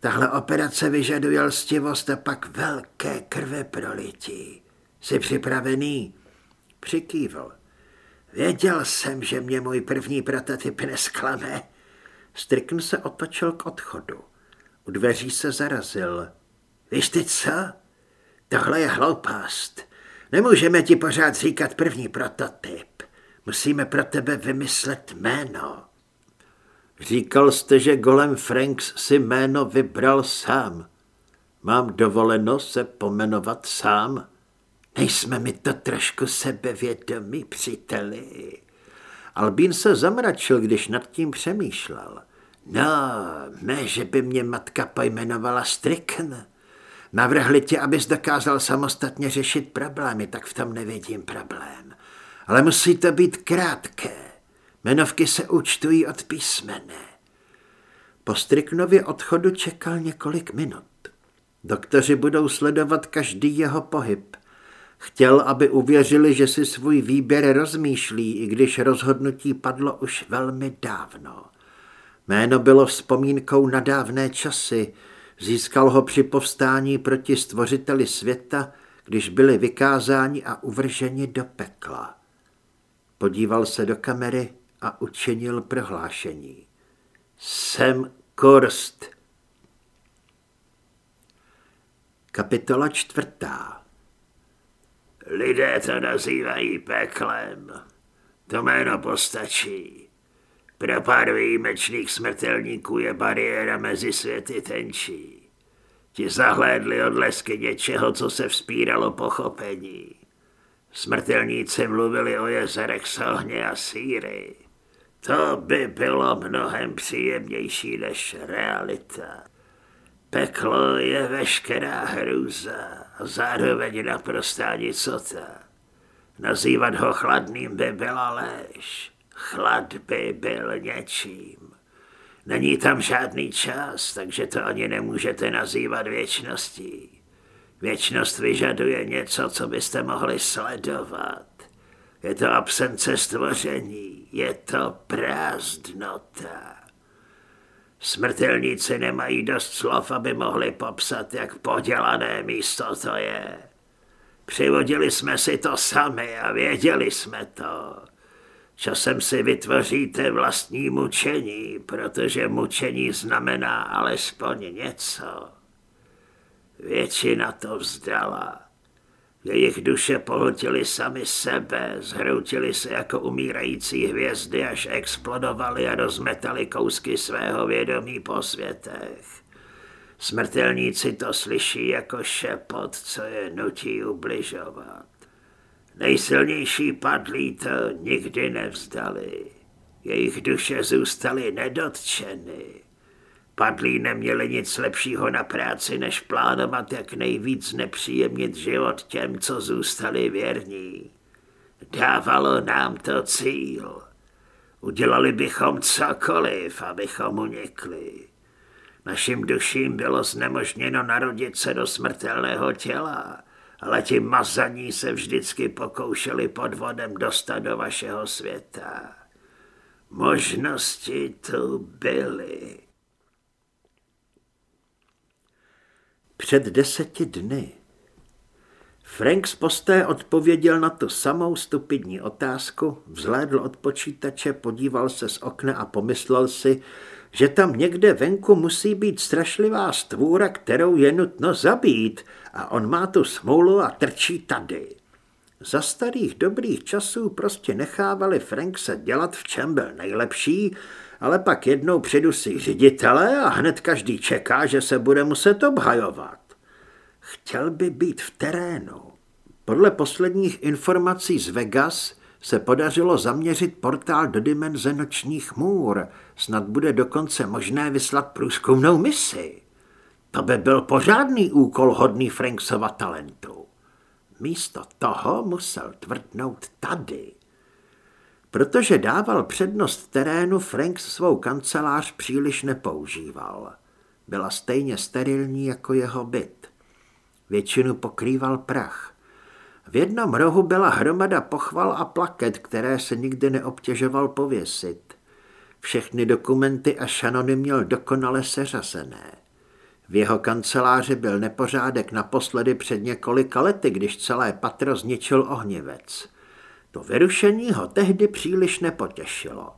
Tahle operace vyžaduje lstivost a pak velké krve prolití. Jsi připravený? Přikývl. Věděl jsem, že mě můj první prototyp nesklame. Strickn se otočil k odchodu. U dveří se zarazil. Víš ty co? Tohle je hloupost. Nemůžeme ti pořád říkat první prototyp. Musíme pro tebe vymyslet jméno. Říkal jste, že Golem Franks si jméno vybral sám. Mám dovoleno se pomenovat sám? Nejsme mi to trošku sebevědomí, příteli. Albín se zamračil, když nad tím přemýšlel. No, ne, že by mě matka pojmenovala Strickn. Navrhli tě, abys dokázal samostatně řešit problémy, tak v tom nevidím problém. Ale musí to být krátké. Jmenovky se účtují od písmene. Po Striknově odchodu čekal několik minut. Doktoři budou sledovat každý jeho pohyb. Chtěl, aby uvěřili, že si svůj výběr rozmýšlí, i když rozhodnutí padlo už velmi dávno. Jméno bylo vzpomínkou na dávné časy, získal ho při povstání proti stvořiteli světa, když byli vykázáni a uvrženi do pekla. Podíval se do kamery a učinil prohlášení. Jsem Korst. Kapitola čtvrtá Lidé to nazývají peklem. To jméno postačí. Pro pár výjimečných smrtelníků je bariéra mezi světy tenčí. Ti zahlédli odlesky něčeho, co se vzpíralo pochopení. Smrtelníci mluvili o jezerech Sohně a Síry. To by bylo mnohem příjemnější než realita. Peklo je veškerá hrůza a zároveň naprostá nicota. Nazývat ho chladným by byla léž. Chlad by byl něčím. Není tam žádný čas, takže to ani nemůžete nazývat věčností. Věčnost vyžaduje něco, co byste mohli sledovat. Je to absence stvoření, je to prázdnota. Smrtelníci nemají dost slov, aby mohli popsat, jak podělané místo to je. Přivodili jsme si to sami a věděli jsme to. Časem si vytvoříte vlastní mučení, protože mučení znamená alespoň něco. Většina to vzdala. Jejich duše pohltili sami sebe, zhroutili se jako umírající hvězdy, až explodovali a rozmetali kousky svého vědomí po světech. Smrtelníci to slyší jako šepot, co je nutí ubližovat. Nejsilnější padlí to nikdy nevzdali. Jejich duše zůstaly nedotčeny. Padlí neměli nic lepšího na práci, než plánovat, jak nejvíc nepříjemnit život těm, co zůstali věrní. Dávalo nám to cíl. Udělali bychom cokoliv, abychom unikli. Našim duším bylo znemožněno narodit se do smrtelného těla, ale ti mazaní se vždycky pokoušeli podvodem dostat do vašeho světa. Možnosti tu byly. Před deseti dny. Frank z posté odpověděl na tu samou stupidní otázku, vzhlédl od počítače, podíval se z okna a pomyslel si, že tam někde venku musí být strašlivá stvůra, kterou je nutno zabít a on má tu smůlu a trčí tady. Za starých dobrých časů prostě nechávali Frank se dělat, v čem byl nejlepší, ale pak jednou přidusí ředitele a hned každý čeká, že se bude muset obhajovat. Chtěl by být v terénu. Podle posledních informací z Vegas se podařilo zaměřit portál do dimenze nočních můr. Snad bude dokonce možné vyslat průzkumnou misi. To by byl pořádný úkol hodný Franksova talentu. Místo toho musel tvrdnout tady. Protože dával přednost terénu, Frank svou kancelář příliš nepoužíval. Byla stejně sterilní jako jeho byt. Většinu pokrýval prach. V jednom rohu byla hromada pochval a plaket, které se nikdy neobtěžoval pověsit. Všechny dokumenty a šanony měl dokonale seřazené. V jeho kanceláři byl nepořádek naposledy před několika lety, když celé patro zničil ohnivec. To vyrušení ho tehdy příliš nepotěšilo.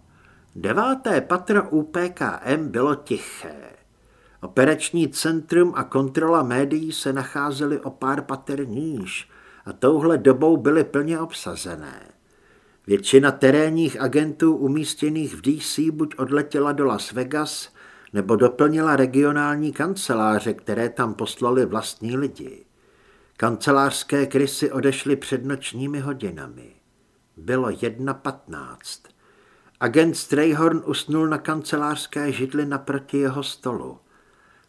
Deváté patro UPKM bylo tiché. Operační centrum a kontrola médií se nacházely o pár pater níž a touhle dobou byly plně obsazené. Většina terénních agentů umístěných v DC buď odletěla do Las Vegas, nebo doplnila regionální kanceláře, které tam poslali vlastní lidi. Kancelářské krysy odešly před nočními hodinami. Bylo 1.15. Agent Strayhorn usnul na kancelářské židli naproti jeho stolu.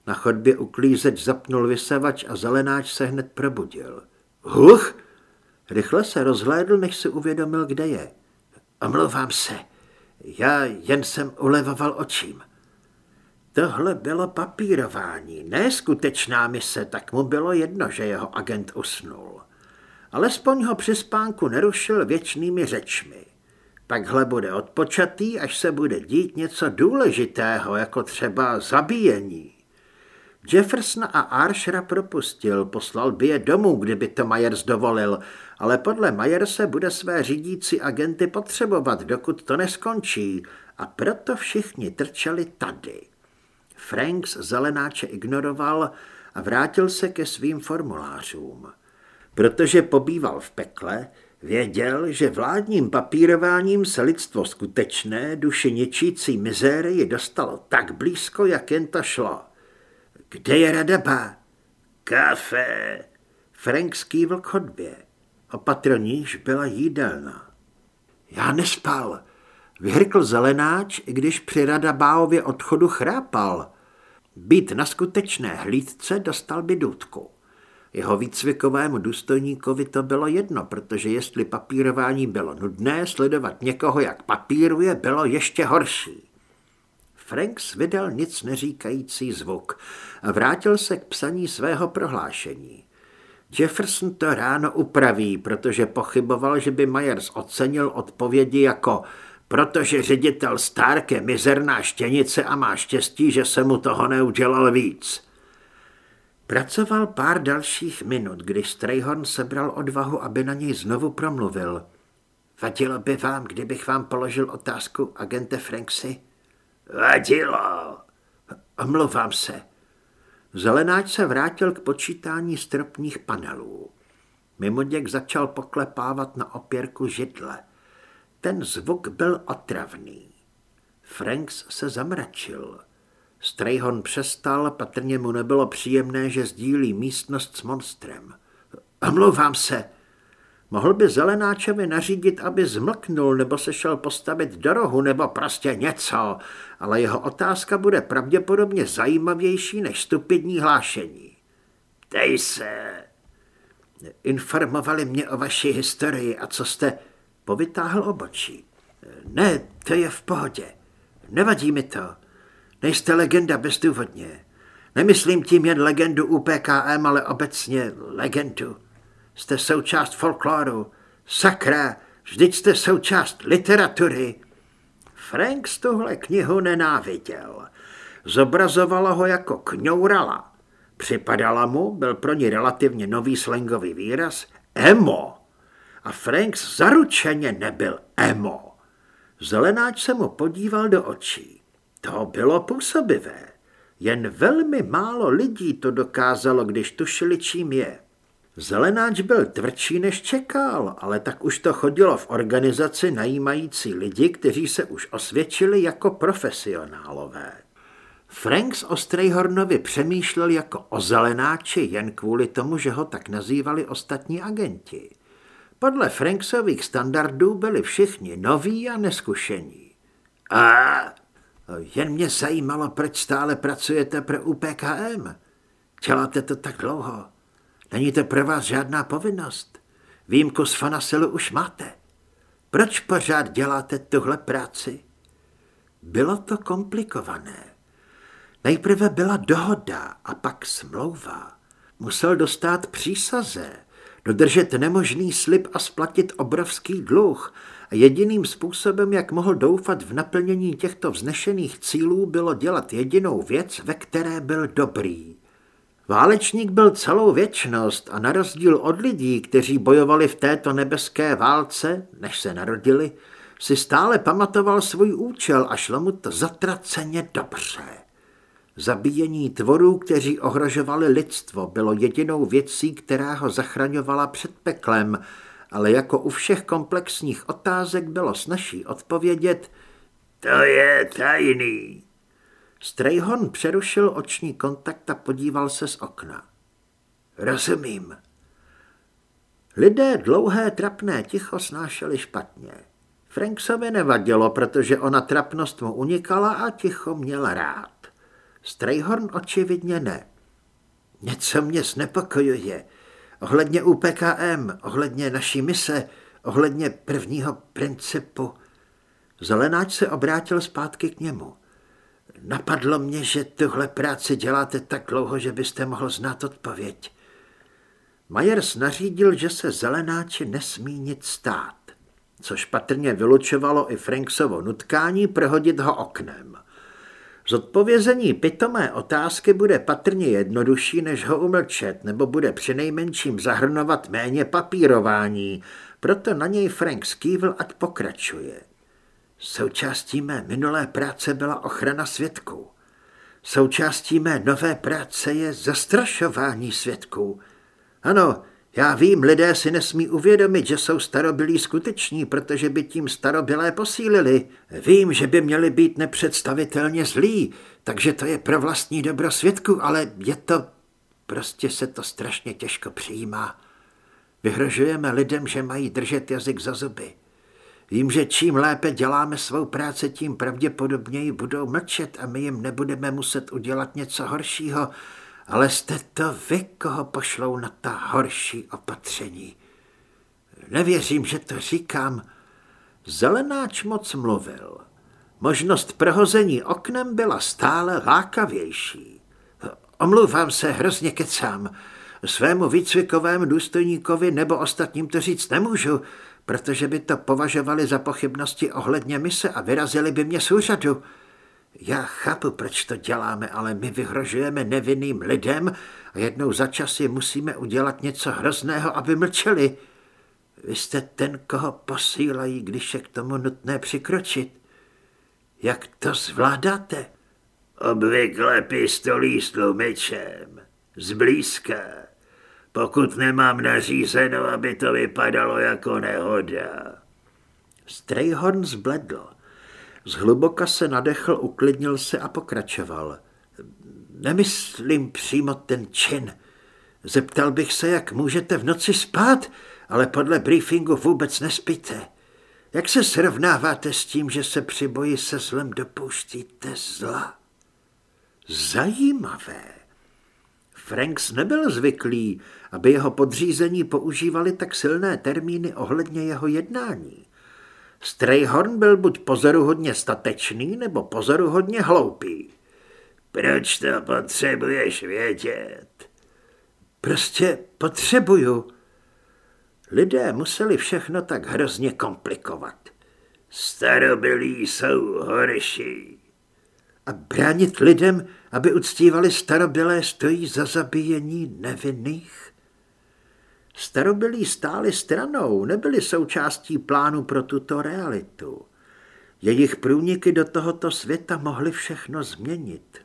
Na chodbě uklízeč zapnul vysavač a zelenáč se hned probudil. Huch! Rychle se rozhlédl, než si uvědomil, kde je. Omlouvám se, já jen jsem ulevoval očím. Tohle bylo papírování, ne skutečná mise, tak mu bylo jedno, že jeho agent usnul. Alespoň ho při spánku nerušil věčnými řečmi. Takhle bude odpočatý, až se bude dít něco důležitého, jako třeba zabíjení. Jefferson a Arshera propustil, poslal by je domů, kdyby to Myers dovolil, ale podle Myerse bude své řídící agenty potřebovat, dokud to neskončí, a proto všichni trčeli tady. Franks zelenáče ignoroval a vrátil se ke svým formulářům. Protože pobýval v pekle, věděl, že vládním papírováním se lidstvo skutečné, duši ničící mizérii dostalo tak blízko, jak jen to šlo. Kde je radaba? Kafe. Frank skývl k chodbě. Opatroníž byla jídelna. Já nespal. Vyhrkl zelenáč, i když při radabáově odchodu chrápal. Být na skutečné hlídce dostal by důdku. Jeho výcvikovému důstojníkovi to bylo jedno, protože jestli papírování bylo nudné, sledovat někoho, jak papíruje, bylo ještě horší. Franks vydal nic neříkající zvuk a vrátil se k psaní svého prohlášení. Jefferson to ráno upraví, protože pochyboval, že by Myers ocenil odpovědi jako protože ředitel Stark je mizerná štěnice a má štěstí, že se mu toho neudělal víc. Pracoval pár dalších minut, když Strayhorn sebral odvahu, aby na něj znovu promluvil. Vadilo by vám, kdybych vám položil otázku, agente Franksy? Vadilo. Omlouvám se. Zelenáč se vrátil k počítání stropních panelů. Mimoděk začal poklepávat na opěrku židle. Ten zvuk byl otravný. Franks se zamračil. Strayhon přestal, patrně mu nebylo příjemné, že sdílí místnost s monstrem. Omlouvám se. Mohl by Zelenáčovi nařídit, aby zmlknul, nebo se šel postavit do rohu, nebo prostě něco, ale jeho otázka bude pravděpodobně zajímavější než stupidní hlášení. Dej se. Informovali mě o vaší historii a co jste... Povytáhl obočí. Ne, to je v pohodě. Nevadí mi to. Nejste legenda bezdůvodně. Nemyslím tím jen legendu UPKM, ale obecně legendu. Jste součást folkloru. Sakra, vždyť jste součást literatury. Frank z tuhle knihu nenáviděl. Zobrazovalo ho jako kňourala. Připadala mu, byl pro ní relativně nový slangový výraz, emo. A Franks zaručeně nebyl emo. Zelenáč se mu podíval do očí. To bylo působivé. Jen velmi málo lidí to dokázalo, když tušili, čím je. Zelenáč byl tvrdší, než čekal, ale tak už to chodilo v organizaci najímající lidi, kteří se už osvědčili jako profesionálové. Franks o Strayhornovi přemýšlel jako o zelenáči jen kvůli tomu, že ho tak nazývali ostatní agenti. Podle Franksových standardů byli všichni noví a neskušení. A jen mě zajímalo, proč stále pracujete pro UPKM. Děláte to tak dlouho. Není to pro vás žádná povinnost. Výjimku z Fanasilu už máte. Proč pořád děláte tuhle práci? Bylo to komplikované. Nejprve byla dohoda a pak smlouva. Musel dostat přísaze, dodržet nemožný slib a splatit obrovský dluh. Jediným způsobem, jak mohl doufat v naplnění těchto vznešených cílů, bylo dělat jedinou věc, ve které byl dobrý. Válečník byl celou věčnost a na rozdíl od lidí, kteří bojovali v této nebeské válce, než se narodili, si stále pamatoval svůj účel a šlo mu to zatraceně dobře. Zabíjení tvorů, kteří ohrožovali lidstvo, bylo jedinou věcí, která ho zachraňovala před peklem, ale jako u všech komplexních otázek bylo snažší odpovědět To je tajný. Strayhorn přerušil oční kontakt a podíval se z okna. Rozumím. Lidé dlouhé trapné ticho snášeli špatně. Franksovi nevadilo, protože ona trapnost mu unikala a ticho měl rád. Strayhorn očividně ne. Něco mě znepokojuje. Ohledně UPKM, ohledně naší mise, ohledně prvního principu. Zelenáč se obrátil zpátky k němu. Napadlo mě, že tuhle práci děláte tak dlouho, že byste mohl znát odpověď. Majers nařídil, že se zelenáči nesmí nic stát, což patrně vylučovalo i Franksovo nutkání prohodit ho oknem. Zodpovězení pitomé otázky bude patrně jednodušší, než ho umlčet, nebo bude přinejmenším zahrnovat méně papírování, proto na něj Frank skývl, ať pokračuje. Součástí mé minulé práce byla ochrana svědků. Součástí mé nové práce je zastrašování svědků. Ano, já vím, lidé si nesmí uvědomit, že jsou starobilí skuteční, protože by tím starobilé posílili. Vím, že by měli být nepředstavitelně zlí, takže to je pro vlastní dobro svědků, ale je to... Prostě se to strašně těžko přijímá. Vyhrožujeme lidem, že mají držet jazyk za zuby. Vím, že čím lépe děláme svou práci, tím pravděpodobněji budou mlčet a my jim nebudeme muset udělat něco horšího, ale jste to vy, koho pošlou na ta horší opatření. Nevěřím, že to říkám. Zelenáč moc mluvil. Možnost prohození oknem byla stále lákavější. Omlouvám se, hrozně kecám. Svému výcvikovému důstojníkovi nebo ostatním to říct nemůžu, protože by to považovali za pochybnosti ohledně mise a vyrazili by mě z úřadu. Já chápu, proč to děláme, ale my vyhrožujeme nevinným lidem a jednou za čas je musíme udělat něco hrozného, aby mlčeli. Vy jste ten, koho posílají, když je k tomu nutné přikročit. Jak to zvládáte? Obvykle pistolí s tlumičem. Zblízka. Pokud nemám nařízeno, aby to vypadalo jako nehoda. Strayhorn zbledl. Zhluboka se nadechl, uklidnil se a pokračoval. Nemyslím přímo ten čin. Zeptal bych se, jak můžete v noci spát, ale podle briefingu vůbec nespíte. Jak se srovnáváte s tím, že se při boji se zlem dopouštíte zla? Zajímavé. Franks nebyl zvyklý, aby jeho podřízení používali tak silné termíny ohledně jeho jednání. Strayhorn byl buď pozoruhodně statečný, nebo pozoruhodně hloupý. Proč to potřebuješ vědět? Prostě potřebuju. Lidé museli všechno tak hrozně komplikovat. Starobilí jsou horší. A bránit lidem, aby uctívali starobylé, stojí za zabíjení nevinných? Starobylí stáli stranou, nebyli součástí plánu pro tuto realitu. Jejich průniky do tohoto světa mohly všechno změnit.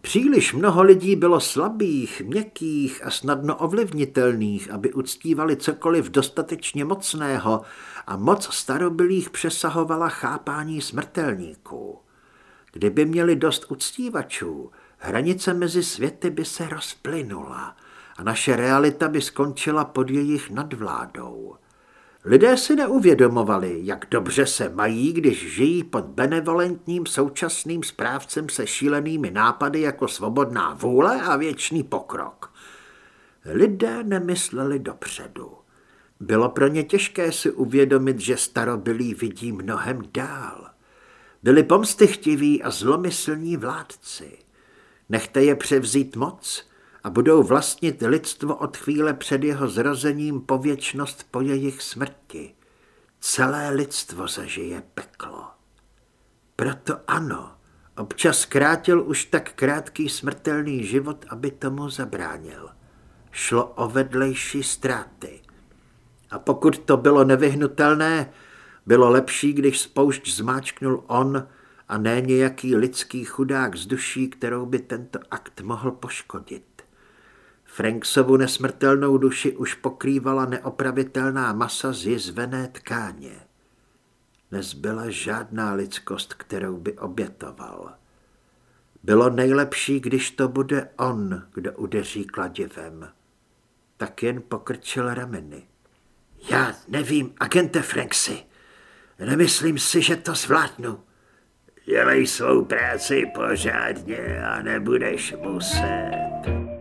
Příliš mnoho lidí bylo slabých, měkkých a snadno ovlivnitelných, aby uctívali cokoliv dostatečně mocného a moc starobylých přesahovala chápání smrtelníků. Kdyby měli dost uctívačů, hranice mezi světy by se rozplynula a naše realita by skončila pod jejich nadvládou. Lidé si neuvědomovali, jak dobře se mají, když žijí pod benevolentním současným správcem se šílenými nápady jako svobodná vůle a věčný pokrok. Lidé nemysleli dopředu. Bylo pro ně těžké si uvědomit, že starobylí vidí mnohem dál. Byli pomstychtiví a zlomyslní vládci. Nechte je převzít moc a budou vlastnit lidstvo od chvíle před jeho zrozením po věčnost po jejich smrti. Celé lidstvo zažije peklo. Proto ano, občas krátil už tak krátký smrtelný život, aby tomu zabránil. Šlo o vedlejší ztráty. A pokud to bylo nevyhnutelné, bylo lepší, když spoušť zmáčknul on a ne nějaký lidský chudák z duší, kterou by tento akt mohl poškodit. Franksovu nesmrtelnou duši už pokrývala neopravitelná masa zjizvené tkáně. Nezbyla žádná lidskost, kterou by obětoval. Bylo nejlepší, když to bude on, kdo udeří kladivem. Tak jen pokrčil rameny. Já nevím, agente Franksy. Nemyslím si, že to zvládnu. Dělej svou práci pořádně a nebudeš muset.